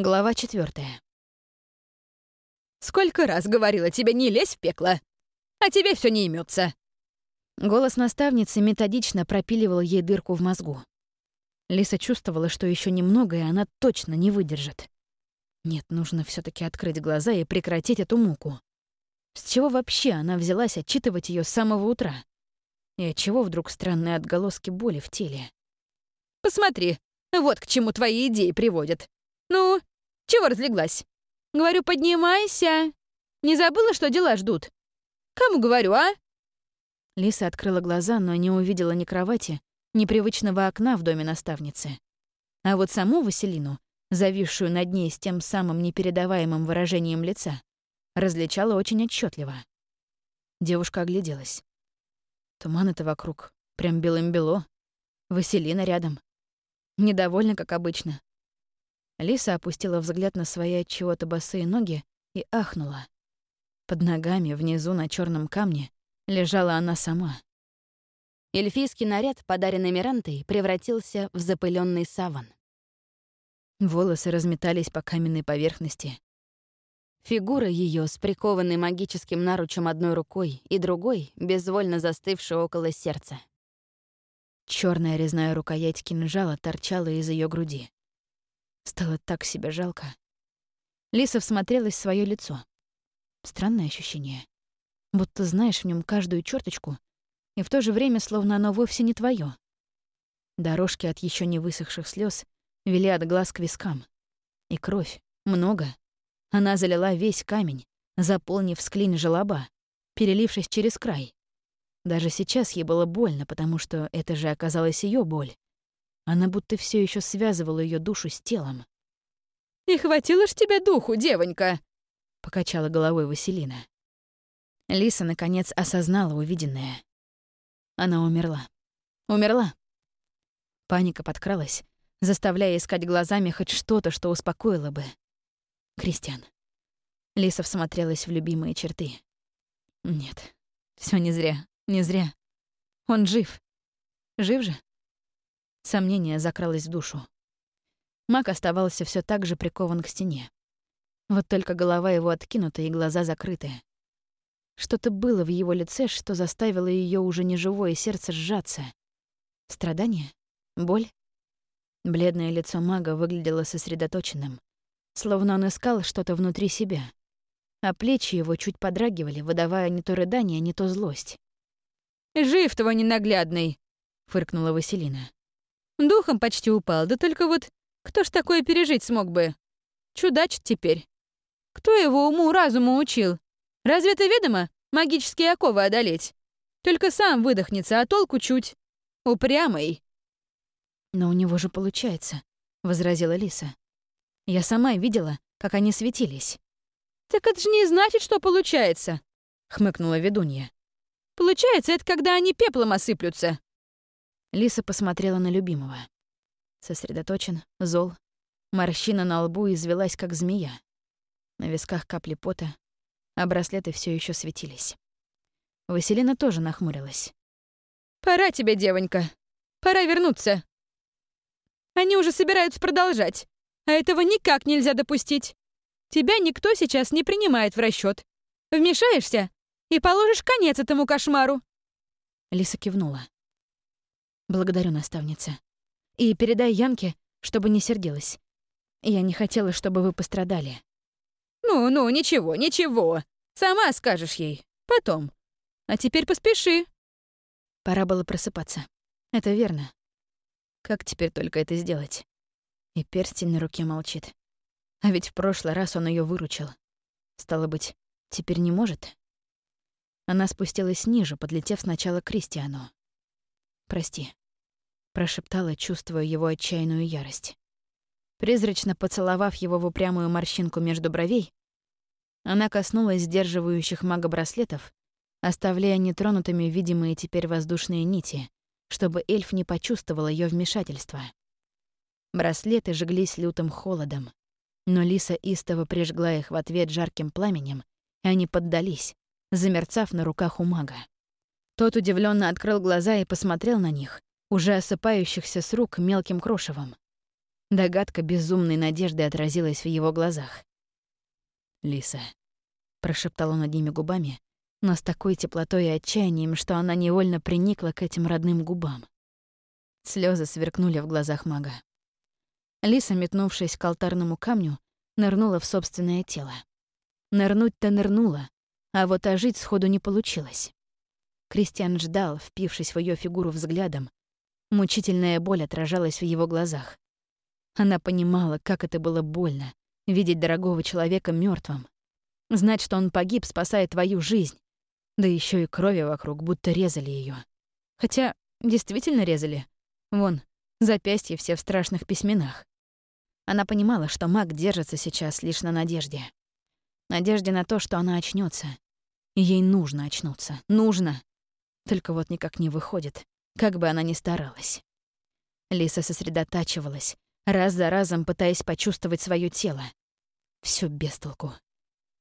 Глава четвертая. «Сколько раз говорила тебе не лезь в пекло, а тебе все не имется. Голос наставницы методично пропиливал ей дырку в мозгу. Лиса чувствовала, что еще немного, и она точно не выдержит. Нет, нужно все таки открыть глаза и прекратить эту муку. С чего вообще она взялась отчитывать ее с самого утра? И от чего вдруг странные отголоски боли в теле? «Посмотри, вот к чему твои идеи приводят. Ну, чего разлеглась? Говорю, поднимайся. Не забыла, что дела ждут? Кому говорю, а?» Лиса открыла глаза, но не увидела ни кровати, ни привычного окна в доме наставницы. А вот саму Василину, зависшую над ней с тем самым непередаваемым выражением лица, различала очень отчетливо. Девушка огляделась. Туман это вокруг, прям белым-бело. Василина рядом. Недовольна, как обычно. Лиса опустила взгляд на свои от чего-то босые ноги и ахнула. Под ногами, внизу, на черном камне, лежала она сама. Эльфийский наряд, подаренный Мирантой, превратился в запыленный саван. Волосы разметались по каменной поверхности. Фигура ее с прикованной магическим наручем одной рукой и другой, безвольно застывшей около сердца. Черная резная рукоять кинжала торчала из ее груди. Стало так себя жалко. Лиса всмотрелась в свое лицо. Странное ощущение. Будто знаешь в нем каждую черточку, и в то же время словно оно вовсе не твое. Дорожки от еще не высохших слез вели от глаз к вискам. И кровь. Много. Она залила весь камень, заполнив склин желоба, перелившись через край. Даже сейчас ей было больно, потому что это же оказалась ее боль. Она будто все еще связывала ее душу с телом. «И хватило ж тебе духу, девонька!» — покачала головой Василина. Лиса, наконец, осознала увиденное. Она умерла. Умерла. Паника подкралась, заставляя искать глазами хоть что-то, что успокоило бы. Кристиан. Лиса всмотрелась в любимые черты. Нет, все не зря. Не зря. Он жив. Жив же? Сомнение закралось в душу. Мак оставался все так же прикован к стене. Вот только голова его откинута и глаза закрыты. Что-то было в его лице, что заставило ее уже неживое сердце сжаться. Страдание? Боль? Бледное лицо мага выглядело сосредоточенным, словно он искал что-то внутри себя. А плечи его чуть подрагивали, выдавая не то рыдание, не то злость. «Жив твой ненаглядный!» — фыркнула Василина. «Духом почти упал, да только вот кто ж такое пережить смог бы? Чудачит теперь. Кто его уму-разуму учил? Разве это ведомо, магические оковы одолеть? Только сам выдохнется, а толку чуть. Упрямый». «Но у него же получается», — возразила Лиса. «Я сама видела, как они светились». «Так это же не значит, что получается», — хмыкнула ведунья. Получается, это когда они пеплом осыплются. Лиса посмотрела на любимого. Сосредоточен, зол. Морщина на лбу извелась, как змея. На висках капли пота, а браслеты все еще светились. Василина тоже нахмурилась. «Пора тебе, девонька. Пора вернуться. Они уже собираются продолжать, а этого никак нельзя допустить. Тебя никто сейчас не принимает в расчет. Вмешаешься, и положишь конец этому кошмару!» Лиса кивнула. «Благодарю, наставница. И передай Янке, чтобы не сердилась. Я не хотела, чтобы вы пострадали». «Ну-ну, ничего, ничего. Сама скажешь ей. Потом. А теперь поспеши». Пора было просыпаться. Это верно. Как теперь только это сделать? И перстень на руке молчит. А ведь в прошлый раз он ее выручил. Стало быть, теперь не может? Она спустилась ниже, подлетев сначала к Кристиану. «Прости», — прошептала, чувствуя его отчаянную ярость. Призрачно поцеловав его в упрямую морщинку между бровей, она коснулась сдерживающих мага браслетов, оставляя нетронутыми видимые теперь воздушные нити, чтобы эльф не почувствовал ее вмешательства. Браслеты жглись лютым холодом, но Лиса истово прижгла их в ответ жарким пламенем, и они поддались, замерцав на руках у мага. Тот удивленно открыл глаза и посмотрел на них, уже осыпающихся с рук мелким крошевом. Догадка безумной надежды отразилась в его глазах. «Лиса», — прошептал он одними губами, но с такой теплотой и отчаянием, что она невольно приникла к этим родным губам. Слезы сверкнули в глазах мага. Лиса, метнувшись к алтарному камню, нырнула в собственное тело. Нырнуть-то нырнула, а вот ожить сходу не получилось. Кристиан ждал, впившись в ее фигуру взглядом. Мучительная боль отражалась в его глазах. Она понимала, как это было больно — видеть дорогого человека мертвым, Знать, что он погиб, спасая твою жизнь. Да еще и крови вокруг, будто резали ее. Хотя действительно резали. Вон, запястья все в страшных письменах. Она понимала, что маг держится сейчас лишь на надежде. Надежде на то, что она очнется. Ей нужно очнуться. Нужно. Только вот никак не выходит, как бы она ни старалась. Лиса сосредотачивалась, раз за разом пытаясь почувствовать свое тело. Все без толку.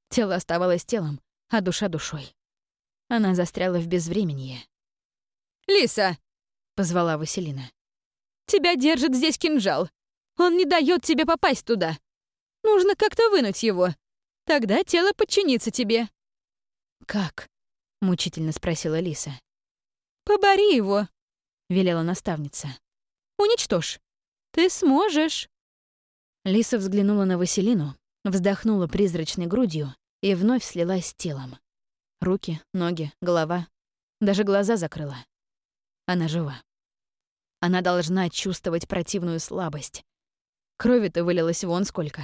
Тело оставалось телом, а душа — душой. Она застряла в безвременье. «Лиса!» — позвала Василина. «Тебя держит здесь кинжал. Он не дает тебе попасть туда. Нужно как-то вынуть его. Тогда тело подчинится тебе». «Как?» — мучительно спросила Лиса. «Побори его», — велела наставница. «Уничтожь. Ты сможешь». Лиса взглянула на Василину, вздохнула призрачной грудью и вновь слилась с телом. Руки, ноги, голова. Даже глаза закрыла. Она жива. Она должна чувствовать противную слабость. Крови-то вылилось вон сколько.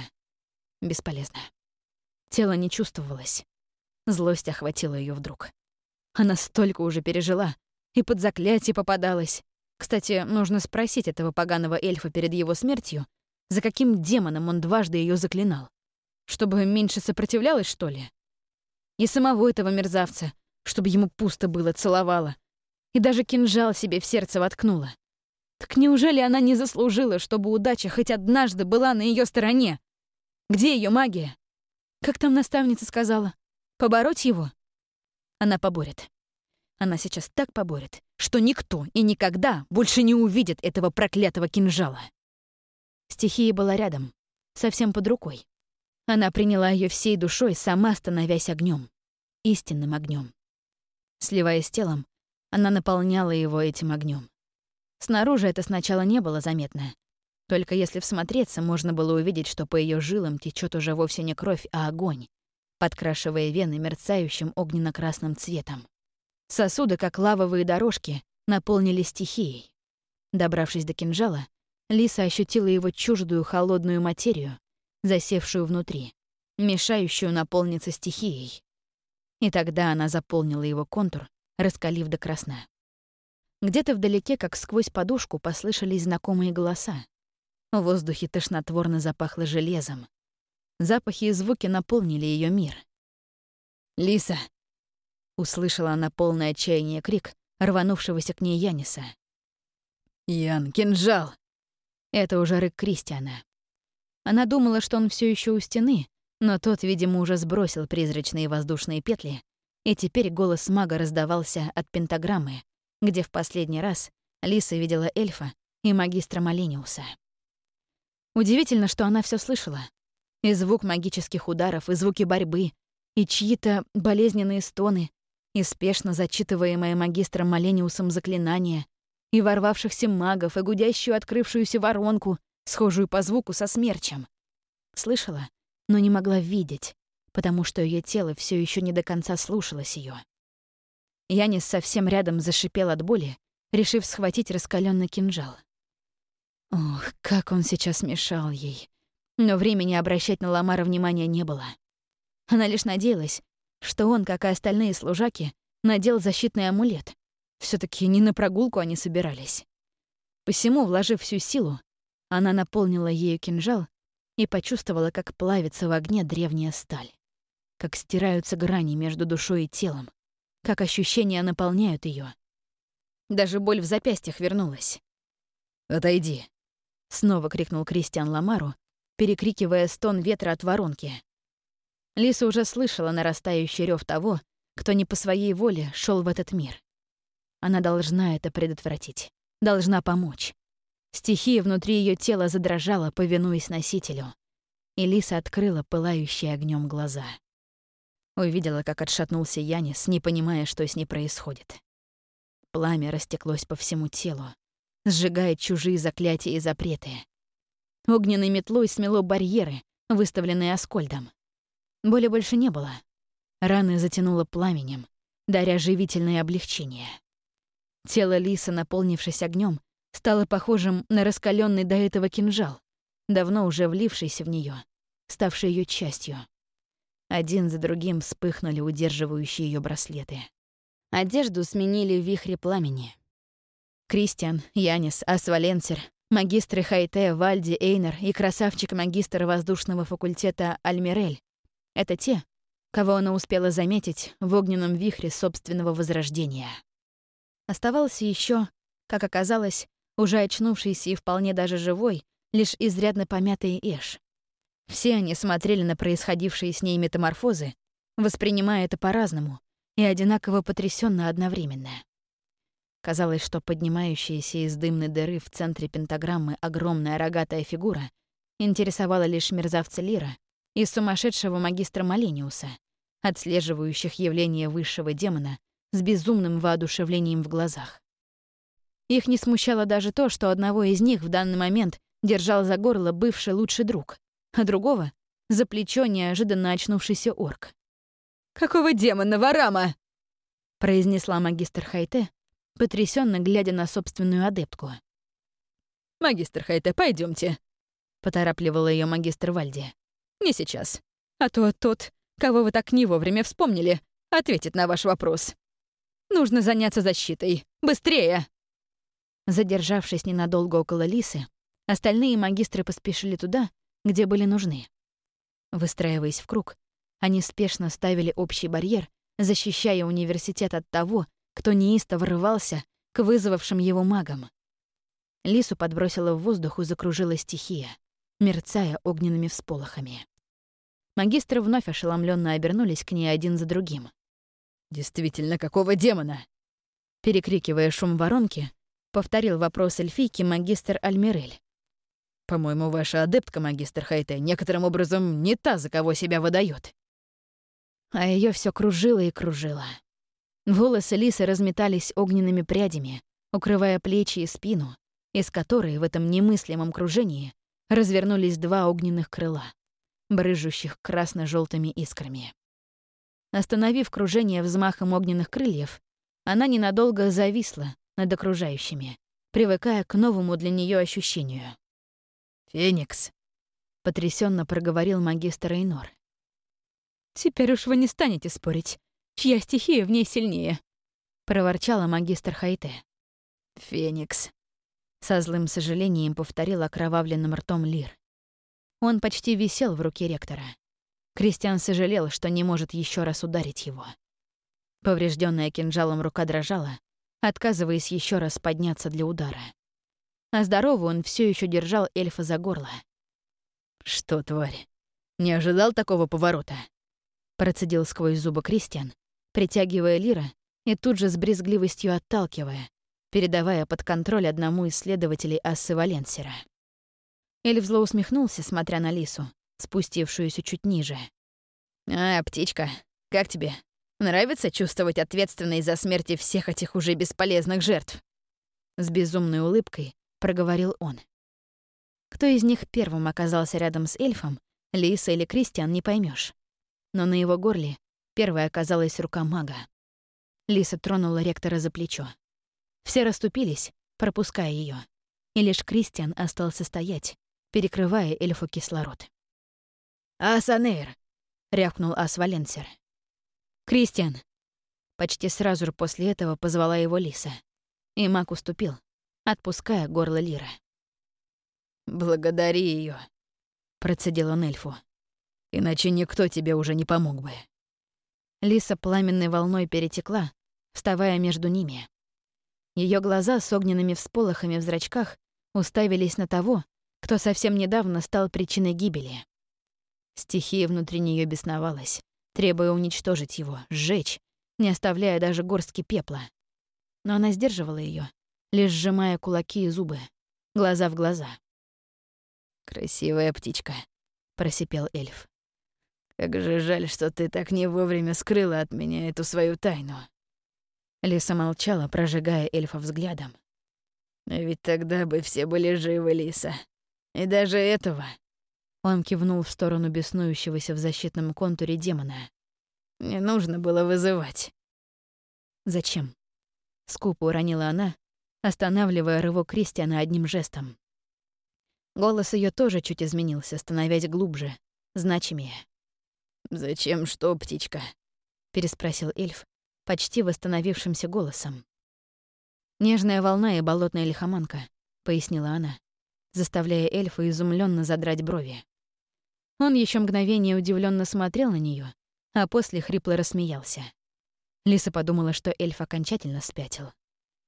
Бесполезно. Тело не чувствовалось. Злость охватила ее вдруг. Она столько уже пережила и под заклятие попадалась. Кстати, нужно спросить этого поганого эльфа перед его смертью, за каким демоном он дважды ее заклинал. Чтобы меньше сопротивлялась, что ли? И самого этого мерзавца, чтобы ему пусто было, целовала. И даже кинжал себе в сердце воткнула. Так неужели она не заслужила, чтобы удача хоть однажды была на ее стороне? Где ее магия? Как там наставница сказала? Побороть его? Она поборет. Она сейчас так поборет, что никто и никогда больше не увидит этого проклятого кинжала. Стихия была рядом, совсем под рукой. Она приняла ее всей душой, сама становясь огнем, истинным огнем. Сливаясь с телом, она наполняла его этим огнем. Снаружи это сначала не было заметно. Только если всмотреться, можно было увидеть, что по ее жилам течет уже вовсе не кровь, а огонь, подкрашивая вены мерцающим огненно-красным цветом. Сосуды, как лавовые дорожки, наполнились стихией. Добравшись до кинжала, Лиса ощутила его чуждую холодную материю, засевшую внутри, мешающую наполниться стихией. И тогда она заполнила его контур, раскалив до красна. Где-то вдалеке, как сквозь подушку, послышались знакомые голоса. В воздухе тошнотворно запахло железом. Запахи и звуки наполнили ее мир. «Лиса!» — услышала она полное отчаяние крик, рванувшегося к ней Яниса. «Ян, кинжал!» Это уже рык Кристиана. Она думала, что он все еще у стены, но тот, видимо, уже сбросил призрачные воздушные петли, и теперь голос мага раздавался от пентаграммы, где в последний раз Лиса видела эльфа и магистра Малениуса. Удивительно, что она все слышала. И звук магических ударов, и звуки борьбы, и чьи-то болезненные стоны, и спешно зачитываемое магистром Малениусом заклинание, и ворвавшихся магов, и гудящую открывшуюся воронку, схожую по звуку со смерчем. Слышала, но не могла видеть, потому что ее тело все еще не до конца слушалось ее. Янис совсем рядом зашипел от боли, решив схватить раскаленный кинжал. Ох, как он сейчас мешал ей. Но времени обращать на Ламара внимания не было. Она лишь надеялась, что он, как и остальные служаки, надел защитный амулет. все таки не на прогулку они собирались. Посему, вложив всю силу, она наполнила ею кинжал и почувствовала, как плавится в огне древняя сталь. Как стираются грани между душой и телом. Как ощущения наполняют ее. Даже боль в запястьях вернулась. «Отойди!» — снова крикнул Кристиан Ламару, перекрикивая стон ветра от воронки. Лиса уже слышала нарастающий рев того, кто не по своей воле шел в этот мир. Она должна это предотвратить, должна помочь. Стихия внутри ее тела задрожала, повинуясь носителю. И Лиса открыла пылающие огнем глаза. Увидела, как отшатнулся Янис, не понимая, что с ней происходит. Пламя растеклось по всему телу, сжигая чужие заклятия и запреты. Огненной метлой смело барьеры, выставленные Аскольдом. Боли больше не было. Раны затянуло пламенем, даря живительное облегчение. Тело лиса, наполнившись огнем, стало похожим на раскаленный до этого кинжал, давно уже влившийся в нее, ставший ее частью. Один за другим вспыхнули удерживающие ее браслеты. Одежду сменили вихри пламени. Кристиан, Янис, Асваленцер, магистры Хайте, Вальди, Эйнер и красавчик-магистр воздушного факультета Альмирель — это те, кого она успела заметить в огненном вихре собственного возрождения. Оставался еще, как оказалось, уже очнувшийся и вполне даже живой, лишь изрядно помятый Эш. Все они смотрели на происходившие с ней метаморфозы, воспринимая это по-разному и одинаково потрясенно одновременно. Казалось, что поднимающаяся из дымной дыры в центре пентаграммы огромная рогатая фигура интересовала лишь мерзавца Лира и сумасшедшего магистра Малениуса, отслеживающих явление высшего демона с безумным воодушевлением в глазах. Их не смущало даже то, что одного из них в данный момент держал за горло бывший лучший друг, а другого — за плечо неожиданно очнувшийся орк. «Какого демона, Варама?» — произнесла магистр Хайте, потрясенно глядя на собственную адептку. «Магистр Хайте, пойдемте, поторапливала ее магистр Вальди. «Не сейчас. А то тот, кого вы так не вовремя вспомнили, ответит на ваш вопрос. Нужно заняться защитой. Быстрее!» Задержавшись ненадолго около Лисы, остальные магистры поспешили туда, где были нужны. Выстраиваясь в круг, они спешно ставили общий барьер, защищая университет от того, кто неистово рвался к вызвавшим его магам. Лису подбросила в воздух и закружила стихия, мерцая огненными всполохами. Магистры вновь ошеломленно обернулись к ней один за другим. «Действительно, какого демона?» Перекрикивая шум воронки, повторил вопрос эльфийки магистр Альмирель. «По-моему, ваша адептка, магистр Хайте, некоторым образом не та, за кого себя выдает. А ее все кружило и кружило. Волосы лисы разметались огненными прядями, укрывая плечи и спину, из которой в этом немыслимом кружении развернулись два огненных крыла, брыжущих красно желтыми искрами. Остановив кружение взмахом огненных крыльев, она ненадолго зависла над окружающими, привыкая к новому для нее ощущению. «Феникс», — потрясенно проговорил магистр Эйнор. «Теперь уж вы не станете спорить, чья стихия в ней сильнее», — проворчала магистр Хайте. «Феникс», — со злым сожалением повторил окровавленным ртом Лир. Он почти висел в руке ректора. Кристиан сожалел, что не может еще раз ударить его. Поврежденная кинжалом рука дрожала, отказываясь еще раз подняться для удара. А здоровый он все еще держал эльфа за горло. «Что, тварь, не ожидал такого поворота?» Процедил сквозь зубы Кристиан, притягивая Лира и тут же с брезгливостью отталкивая, передавая под контроль одному из следователей Ассы Валенсера. Эльф зло усмехнулся, смотря на Лису, спустившуюся чуть ниже. «А, птичка, как тебе? Нравится чувствовать ответственность за смерти всех этих уже бесполезных жертв?» С безумной улыбкой проговорил он. Кто из них первым оказался рядом с эльфом, Лиса или Кристиан, не поймешь. Но на его горле первой оказалась рука мага. Лиса тронула ректора за плечо. Все расступились, пропуская ее, и лишь Кристиан остался стоять, перекрывая эльфу кислород. «Асанейр!» — рявкнул Ас Валенсер. «Кристиан!» Почти сразу же после этого позвала его Лиса. И маг уступил, отпуская горло Лира. «Благодари ее, процедил он эльфу. «Иначе никто тебе уже не помог бы». Лиса пламенной волной перетекла, вставая между ними. Ее глаза с огненными всполохами в зрачках уставились на того, кто совсем недавно стал причиной гибели. Стихия внутри нее бесновалась, требуя уничтожить его, сжечь, не оставляя даже горстки пепла. Но она сдерживала ее, лишь сжимая кулаки и зубы, глаза в глаза. «Красивая птичка», — просипел эльф. «Как же жаль, что ты так не вовремя скрыла от меня эту свою тайну». Лиса молчала, прожигая эльфа взглядом. «Ведь тогда бы все были живы, Лиса. И даже этого...» Он кивнул в сторону беснующегося в защитном контуре демона. «Не нужно было вызывать». «Зачем?» Скупо уронила она, останавливая рывок Кристиана одним жестом. Голос ее тоже чуть изменился, становясь глубже, значимее. «Зачем что, птичка?» — переспросил эльф, почти восстановившимся голосом. «Нежная волна и болотная лихоманка», — пояснила она, заставляя эльфа изумленно задрать брови. Он еще мгновение удивленно смотрел на нее, а после хрипло рассмеялся. Лиса подумала, что эльф окончательно спятил.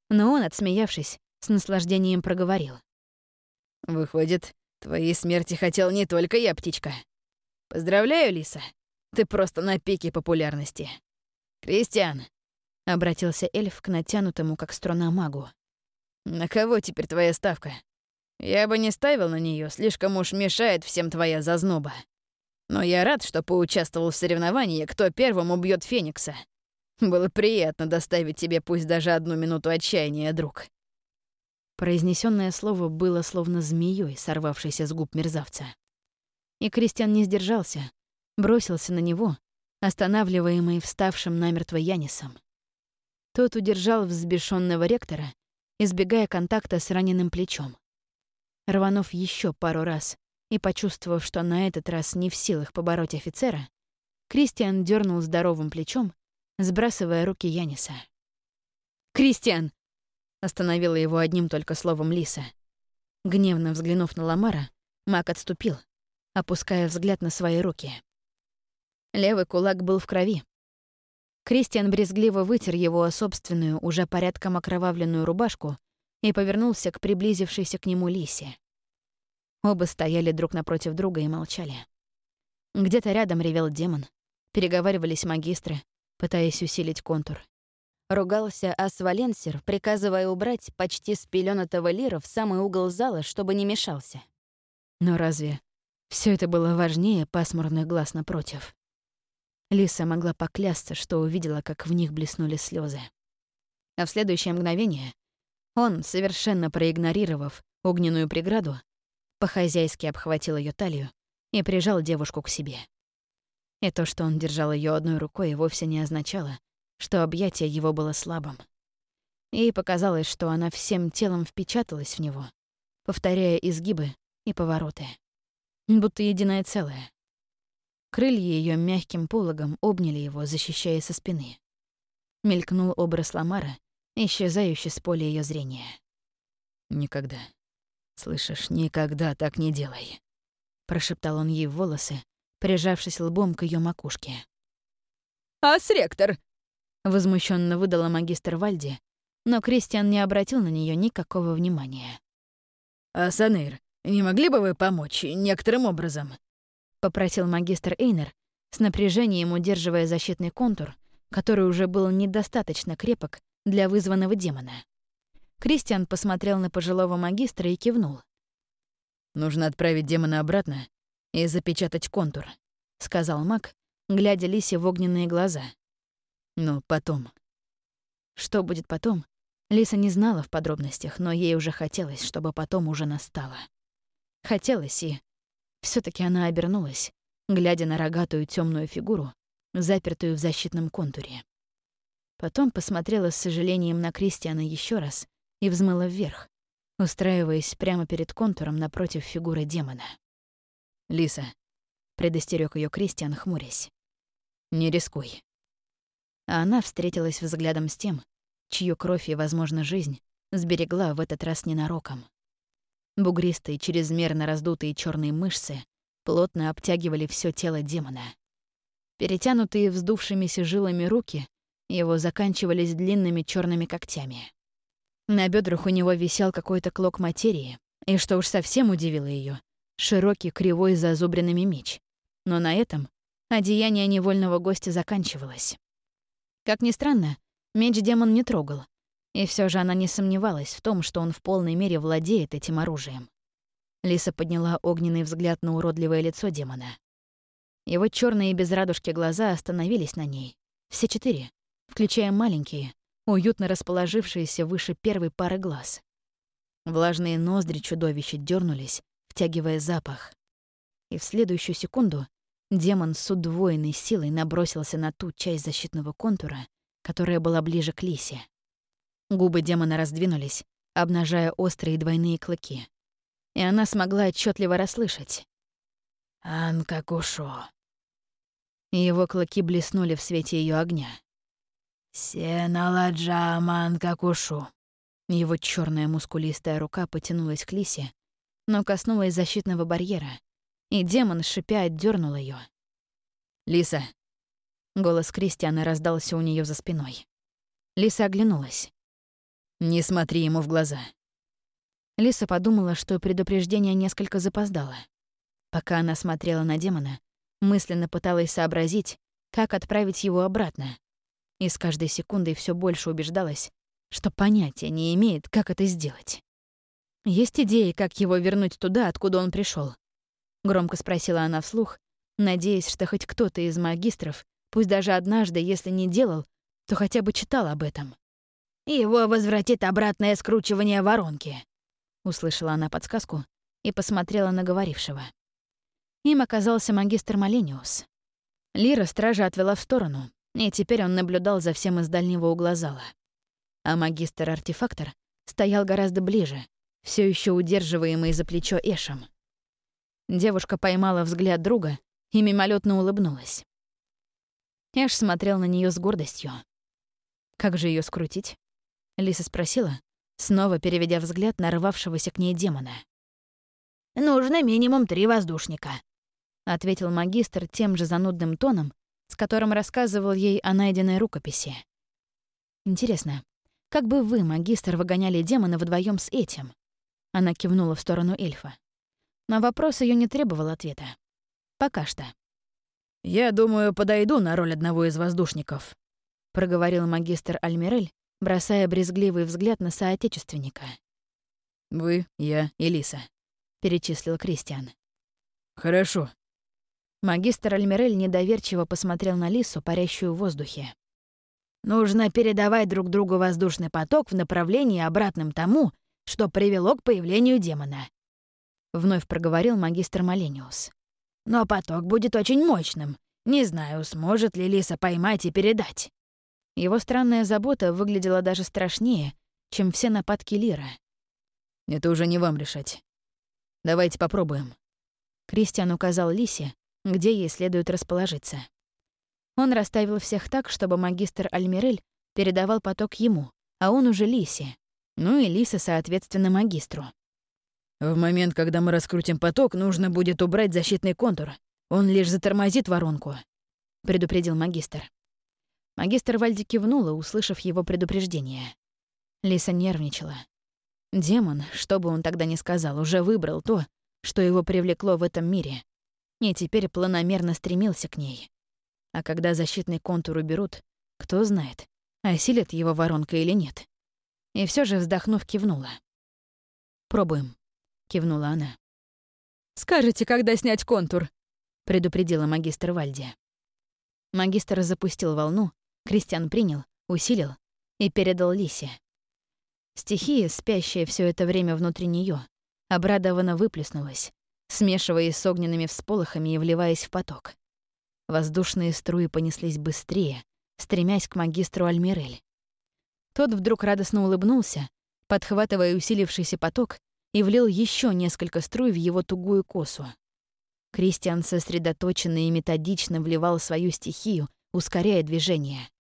Но он, отсмеявшись, с наслаждением проговорил. «Выходит, твоей смерти хотел не только я, птичка. Поздравляю, Лиса. Ты просто на пике популярности. Кристиан!» — обратился эльф к натянутому, как струна магу. «На кого теперь твоя ставка? Я бы не ставил на нее, слишком уж мешает всем твоя зазноба. Но я рад, что поучаствовал в соревновании, кто первым убьет Феникса. Было приятно доставить тебе пусть даже одну минуту отчаяния, друг». Произнесенное слово было словно змеей, сорвавшейся с губ мерзавца. И Кристиан не сдержался, бросился на него, останавливаемый вставшим намертво Янисом. Тот удержал взбешенного ректора, избегая контакта с раненым плечом. Рванув еще пару раз и почувствовав, что на этот раз не в силах побороть офицера, Кристиан дернул здоровым плечом сбрасывая руки Яниса. «Кристиан!» — остановила его одним только словом Лиса. Гневно взглянув на Ламара, маг отступил, опуская взгляд на свои руки. Левый кулак был в крови. Кристиан брезгливо вытер его собственную, уже порядком окровавленную рубашку и повернулся к приблизившейся к нему Лисе. Оба стояли друг напротив друга и молчали. Где-то рядом ревел демон, переговаривались магистры, пытаясь усилить контур. Ругался Асваленсер, приказывая убрать почти спелёнатого лира в самый угол зала, чтобы не мешался. Но разве все это было важнее пасмурных глаз напротив? Лиса могла поклясться, что увидела, как в них блеснули слезы. А в следующее мгновение он, совершенно проигнорировав огненную преграду, по-хозяйски обхватил ее талию и прижал девушку к себе. И то, что он держал ее одной рукой, вовсе не означало, что объятие его было слабым. Ей показалось, что она всем телом впечаталась в него, повторяя изгибы и повороты. Будто единое целое. Крылья ее мягким пологом обняли его, защищая со спины. Мелькнул образ Ламара, исчезающий с поля ее зрения. «Никогда. Слышишь, никогда так не делай», — прошептал он ей в волосы, прижавшись лбом к ее макушке. «Ас, ректор!» — возмущенно выдала магистр Вальди, но Кристиан не обратил на нее никакого внимания. «Асанейр, не могли бы вы помочь некоторым образом?» — попросил магистр Эйнер, с напряжением удерживая защитный контур, который уже был недостаточно крепок для вызванного демона. Кристиан посмотрел на пожилого магистра и кивнул. «Нужно отправить демона обратно и запечатать контур», — сказал маг, глядя Лисе в огненные глаза. «Ну, потом». Что будет потом, Лиса не знала в подробностях, но ей уже хотелось, чтобы потом уже настало. Хотелось, и все таки она обернулась, глядя на рогатую темную фигуру, запертую в защитном контуре. Потом посмотрела с сожалением на Кристиана еще раз и взмыла вверх, устраиваясь прямо перед контуром напротив фигуры демона. «Лиса», — предостерег ее Кристиан, хмурясь. «Не рискуй». А она встретилась взглядом с тем, чью кровь и, возможно, жизнь сберегла в этот раз ненароком. Бугристые, чрезмерно раздутые черные мышцы плотно обтягивали все тело демона. Перетянутые вздувшимися жилами руки его заканчивались длинными черными когтями. На бедрах у него висел какой-то клок материи, и что уж совсем удивило ее, широкий, кривой, зазубренными меч. Но на этом одеяние невольного гостя заканчивалось. Как ни странно, меч демон не трогал, И все же она не сомневалась в том, что он в полной мере владеет этим оружием. Лиса подняла огненный взгляд на уродливое лицо демона. Его черные без радужки глаза остановились на ней. Все четыре, включая маленькие, уютно расположившиеся выше первой пары глаз. Влажные ноздри чудовища дернулись, втягивая запах. И в следующую секунду демон с удвоенной силой набросился на ту часть защитного контура, которая была ближе к Лисе. Губы демона раздвинулись, обнажая острые двойные клыки. И она смогла отчетливо расслышать. «Анкакушо». Его клыки блеснули в свете ее огня. «Сеналаджа Манкакушу». Его черная мускулистая рука потянулась к Лисе, но коснулась защитного барьера, и демон, шипя, отдернул ее. «Лиса!» Голос Кристиана раздался у нее за спиной. Лиса оглянулась. «Не смотри ему в глаза». Лиса подумала, что предупреждение несколько запоздало. Пока она смотрела на демона, мысленно пыталась сообразить, как отправить его обратно. И с каждой секундой все больше убеждалась, что понятия не имеет, как это сделать. «Есть идеи, как его вернуть туда, откуда он пришел? Громко спросила она вслух, надеясь, что хоть кто-то из магистров, пусть даже однажды, если не делал, то хотя бы читал об этом. «Его возвратит обратное скручивание воронки», — услышала она подсказку и посмотрела на говорившего. Им оказался магистр Малениус. Лира стража отвела в сторону, и теперь он наблюдал за всем из дальнего угла зала. А магистр-артефактор стоял гораздо ближе, все еще удерживаемый за плечо Эшем. Девушка поймала взгляд друга и мимолетно улыбнулась. Эш смотрел на нее с гордостью. Как же ее скрутить? Лиса спросила, снова переведя взгляд на рвавшегося к ней демона. «Нужно минимум три воздушника», — ответил магистр тем же занудным тоном, с которым рассказывал ей о найденной рукописи. «Интересно, как бы вы, магистр, выгоняли демона вдвоем с этим?» Она кивнула в сторону эльфа. На вопрос ее не требовал ответа. Пока что. «Я думаю, подойду на роль одного из воздушников», — проговорил магистр Альмирель, бросая брезгливый взгляд на соотечественника. «Вы, я и Лиса», — перечислил Кристиан. «Хорошо». Магистр Альмирель недоверчиво посмотрел на Лису, парящую в воздухе. «Нужно передавать друг другу воздушный поток в направлении обратном тому, что привело к появлению демона», — вновь проговорил магистр Малениус. «Но поток будет очень мощным. Не знаю, сможет ли Лиса поймать и передать». Его странная забота выглядела даже страшнее, чем все нападки Лира. «Это уже не вам решать. Давайте попробуем». Кристиан указал Лисе, где ей следует расположиться. Он расставил всех так, чтобы магистр Альмирель передавал поток ему, а он уже Лисе. Ну и Лиса, соответственно, магистру. «В момент, когда мы раскрутим поток, нужно будет убрать защитный контур. Он лишь затормозит воронку», — предупредил магистр. Магистр Вальди кивнула, услышав его предупреждение. Лиса нервничала. Демон, что бы он тогда ни сказал, уже выбрал то, что его привлекло в этом мире, и теперь планомерно стремился к ней. А когда защитный контур уберут, кто знает, осилит его воронка или нет. И все же, вздохнув, кивнула. «Пробуем», — кивнула она. «Скажете, когда снять контур?» — предупредила магистр Вальди. Магистр запустил волну, Кристиан принял, усилил и передал Лисе. Стихия, спящая все это время внутри нее, обрадованно выплеснулась, смешиваясь с огненными всполохами и вливаясь в поток. Воздушные струи понеслись быстрее, стремясь к магистру Альмирель. Тот вдруг радостно улыбнулся, подхватывая усилившийся поток, и влил еще несколько струй в его тугую косу. Кристиан сосредоточенно и методично вливал свою стихию, ускоряя движение.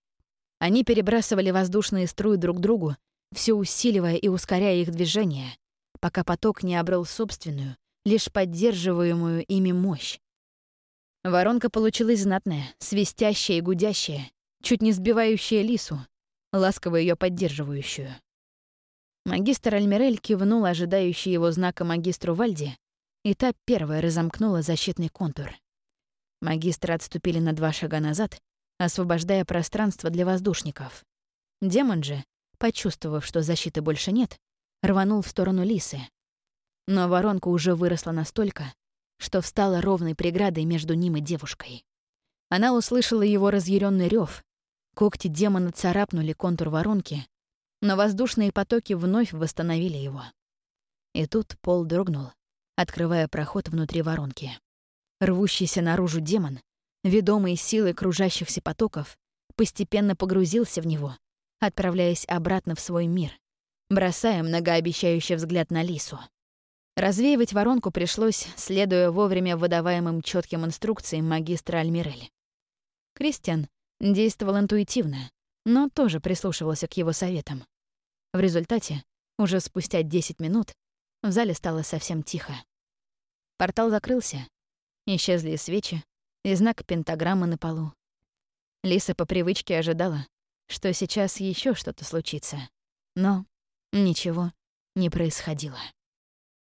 Они перебрасывали воздушные струи друг другу, все усиливая и ускоряя их движение, пока поток не обрел собственную, лишь поддерживаемую ими мощь. Воронка получилась знатная, свистящая и гудящая, чуть не сбивающая лису, ласково ее поддерживающую. Магистр Альмирель кивнул ожидающий его знака магистру Вальди, и та первая разомкнула защитный контур. Магистры отступили на два шага назад, освобождая пространство для воздушников. Демон же, почувствовав, что защиты больше нет, рванул в сторону Лисы. Но воронка уже выросла настолько, что встала ровной преградой между ним и девушкой. Она услышала его разъяренный рев. Когти демона царапнули контур воронки, но воздушные потоки вновь восстановили его. И тут пол дрогнул, открывая проход внутри воронки. Рвущийся наружу демон, ведомый силой кружащихся потоков, постепенно погрузился в него, отправляясь обратно в свой мир, бросая многообещающий взгляд на Лису. Развеивать воронку пришлось, следуя вовремя выдаваемым четким инструкциям магистра Альмирель. Кристиан действовал интуитивно, но тоже прислушивался к его советам. В результате, уже спустя 10 минут, в зале стало совсем тихо. Портал закрылся, исчезли свечи и знак пентаграммы на полу. Лиса по привычке ожидала, что сейчас еще что-то случится, но ничего не происходило.